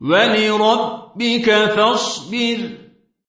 ولربك فاصبر.